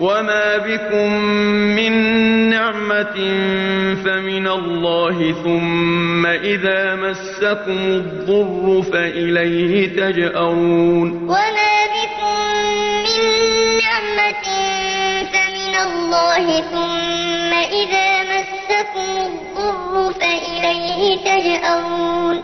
وَمَا بِكُم مِّن نِّعْمَةٍ فَمِنَ اللَّهِ ۖ ثُمَّ إِذَا مَسَّكُمُ الضُّرُّ فَإِلَيْهِ تَجْأَرُونَ وَمَا بِكُم مِّن نِّعْمَةٍ فَمِنَ اللَّهِ ۖ ثُمَّ إِذَا مَسَّكُمُ الضُّرُّ فَإِلَيْهِ تَجْأَرُونَ